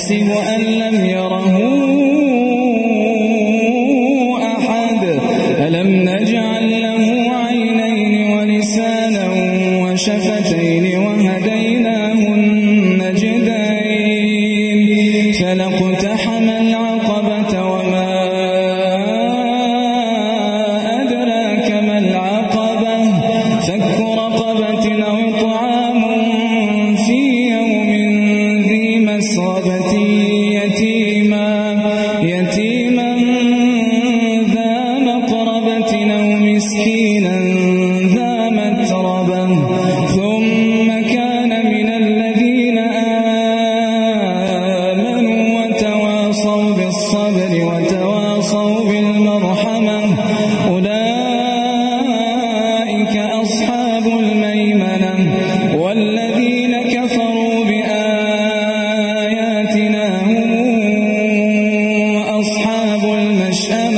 أيحسب أن لم يره أحد. ألم نجعل له عينين ولسانا وشفتين وهديناه النجدين. فلاقتحم العقبة وما مسغبة يتيما يتيما ذا مقربة أو مسكينا ذا ثم كان من الذين آمنوا وتواصوا بالصبر وتواصوا شاء